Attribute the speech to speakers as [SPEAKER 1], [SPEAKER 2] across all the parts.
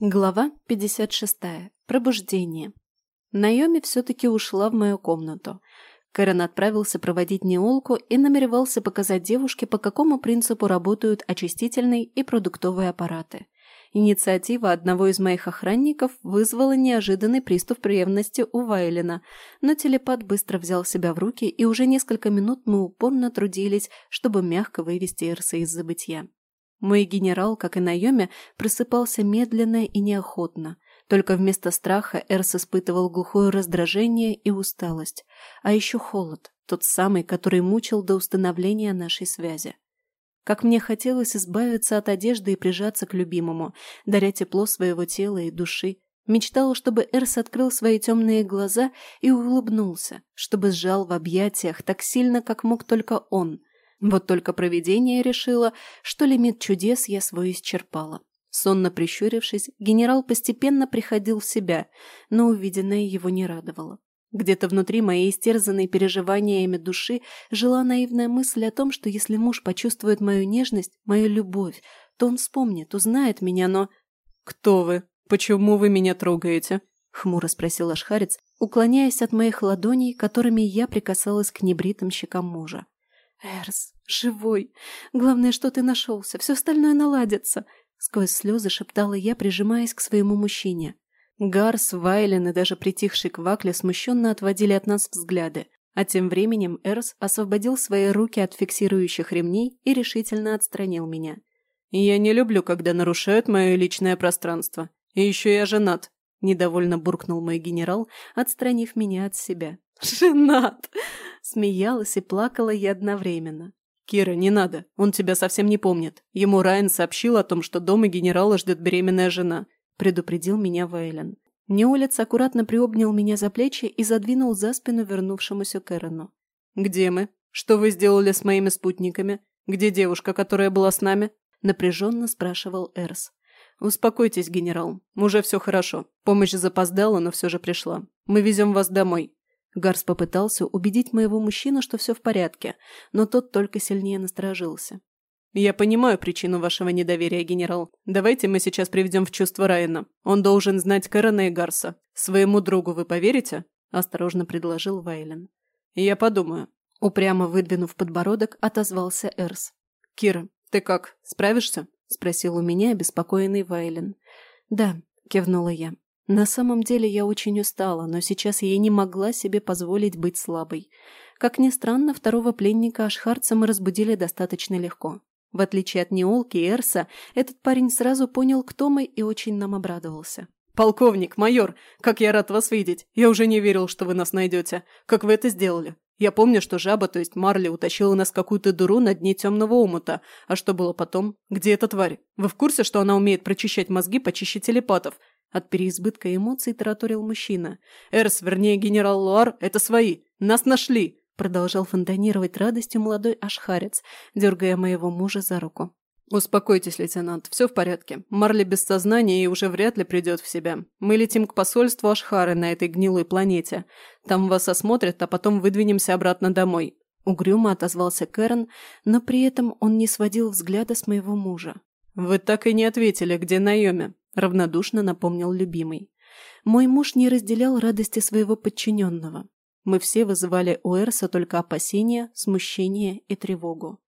[SPEAKER 1] Глава 56. Пробуждение. Наоми все-таки ушла в мою комнату. Кэрон отправился проводить неолку и намеревался показать девушке, по какому принципу работают очистительные и продуктовые аппараты. Инициатива одного из моих охранников вызвала неожиданный приступ ревности у Вайлена, но телепат быстро взял себя в руки, и уже несколько минут мы упорно трудились, чтобы мягко вывести Эрса из забытья. Мой генерал, как и Найоми, просыпался медленно и неохотно. Только вместо страха Эрс испытывал глухое раздражение и усталость. А еще холод, тот самый, который мучил до установления нашей связи. Как мне хотелось избавиться от одежды и прижаться к любимому, даря тепло своего тела и души. Мечтала, чтобы Эрс открыл свои темные глаза и улыбнулся, чтобы сжал в объятиях так сильно, как мог только он – вот только провидение решило, что лимит чудес я свой исчерпала. Сонно прищурившись, генерал постепенно приходил в себя, но увиденное его не радовало. Где-то внутри моей истерзанной переживаниями души жила наивная мысль о том, что если муж почувствует мою нежность, мою любовь, то он вспомнит, узнает меня, но...
[SPEAKER 2] «Кто вы? Почему вы меня трогаете?» — хмуро спросил Ашхарец, уклоняясь от моих ладоней, которыми я прикасалась к небритым щекам мужа.
[SPEAKER 1] «Эрс, живой! Главное, что ты нашелся, все остальное наладится!» Сквозь слезы шептала я, прижимаясь к своему мужчине. Гарс, Вайлен и даже притихший Квакля смущенно отводили от нас взгляды, а тем временем Эрс освободил свои руки от фиксирующих ремней и решительно отстранил меня.
[SPEAKER 2] «Я не люблю, когда нарушают мое личное пространство. И еще я женат», – недовольно буркнул мой генерал, отстранив меня от себя.
[SPEAKER 1] «Женат!» Смеялась и плакала я одновременно.
[SPEAKER 2] «Кира, не надо. Он тебя совсем не помнит. Ему Райан сообщил о том, что дома генерала ждет беременная жена», – предупредил меня Вейлен.
[SPEAKER 1] Неолец аккуратно приобнял меня за плечи и задвинул за спину вернувшемуся Кэрону.
[SPEAKER 2] «Где мы? Что вы сделали с моими спутниками? Где девушка, которая была с нами?» – напряженно спрашивал Эрс. «Успокойтесь, генерал. Уже все хорошо. Помощь запоздала, но все же пришла. Мы везем вас домой.
[SPEAKER 1] Гарс попытался убедить моего мужчину, что все в порядке, но тот только сильнее насторожился.
[SPEAKER 2] «Я понимаю причину вашего недоверия, генерал. Давайте мы сейчас приведем в чувство Райана. Он должен знать Кэрона и Гарса. Своему другу вы поверите?» – осторожно предложил Вайлен. «Я подумаю».
[SPEAKER 1] Упрямо выдвинув подбородок, отозвался Эрс.
[SPEAKER 2] «Кира, ты как, справишься?» – спросил у меня обеспокоенный Вайлен.
[SPEAKER 1] «Да», – кивнула я. На самом деле я очень устала, но сейчас я не могла себе позволить быть слабой. Как ни странно, второго пленника Ашхарца мы разбудили достаточно легко. В отличие от Неолки и Эрса, этот парень сразу понял, кто мы, и очень нам обрадовался.
[SPEAKER 2] «Полковник, майор, как я рад вас видеть! Я уже не верил, что вы нас найдете. Как вы это сделали? Я помню, что жаба, то есть Марли, утащила нас в какую-то дыру на дне темного омута. А что было потом? Где эта тварь? Вы в курсе, что она умеет прочищать мозги почище телепатов? От переизбытка эмоций тараторил мужчина. «Эрс, вернее, генерал Луар, это свои! Нас нашли!» Продолжал фонтанировать радостью молодой ашхарец, дергая моего мужа за руку. «Успокойтесь, лейтенант, все в порядке. Марли без сознания и уже вряд ли придет в себя. Мы летим к посольству Ашхары на этой гнилой планете. Там вас осмотрят, а потом выдвинемся обратно домой».
[SPEAKER 1] Угрюмо отозвался Кэрон, но при этом он не сводил взгляда с моего мужа.
[SPEAKER 2] «Вы так и не ответили, где Найоми?» равнодушно напомнил любимый.
[SPEAKER 1] Мой муж не разделял радости своего подчиненного. Мы все вызывали у Эрса только опасения, смущение и тревогу.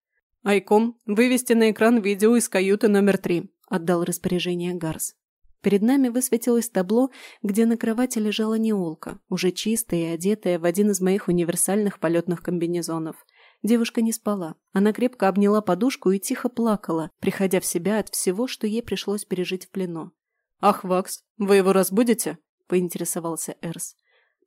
[SPEAKER 2] «Айком, вывести на экран видео из каюты номер три», – отдал распоряжение Гарс.
[SPEAKER 1] Перед нами высветилось табло, где на кровати лежала неолка, уже чистая и одетая в один из моих универсальных полетных комбинезонов. Девушка не спала. Она крепко обняла подушку и тихо плакала, приходя в себя от всего, что ей пришлось пережить в плену.
[SPEAKER 2] «Ах, Вакс, вы его разбудите?» – поинтересовался Эрс.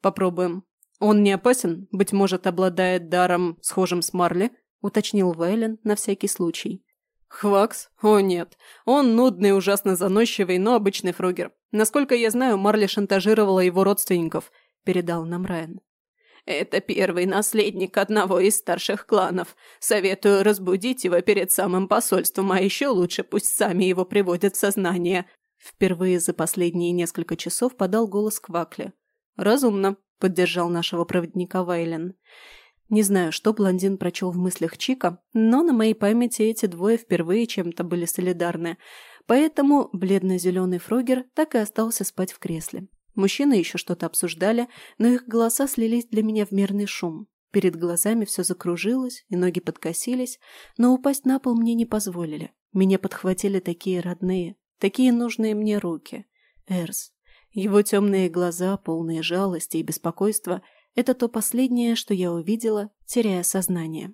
[SPEAKER 2] «Попробуем. Он не опасен? Быть может, обладает даром, схожим с Марли?» – уточнил Вейлен на всякий случай. «Хвакс? О нет. Он нудный, ужасно заносчивый, но обычный фрогер. Насколько я знаю, Марли шантажировала его родственников», – передал нам Райан.
[SPEAKER 3] «Это первый наследник одного из старших кланов. Советую разбудить его перед самым посольством, а еще лучше пусть сами его приводят в сознание.
[SPEAKER 1] Впервые за последние несколько часов подал голос Квакли.
[SPEAKER 2] «Разумно», – поддержал нашего проводника Вайлен.
[SPEAKER 1] Не знаю, что блондин прочел в мыслях Чика, но на моей памяти эти двое впервые чем-то были солидарны, поэтому бледно-зеленый Фрогер так и остался спать в кресле. Мужчины еще что-то обсуждали, но их голоса слились для меня в мерный шум. Перед глазами все закружилось, и ноги подкосились, но упасть на пол мне не позволили. Меня подхватили такие родные, такие нужные мне руки. Эрс. Его темные глаза, полные жалости и беспокойства, это то последнее, что я увидела, теряя сознание.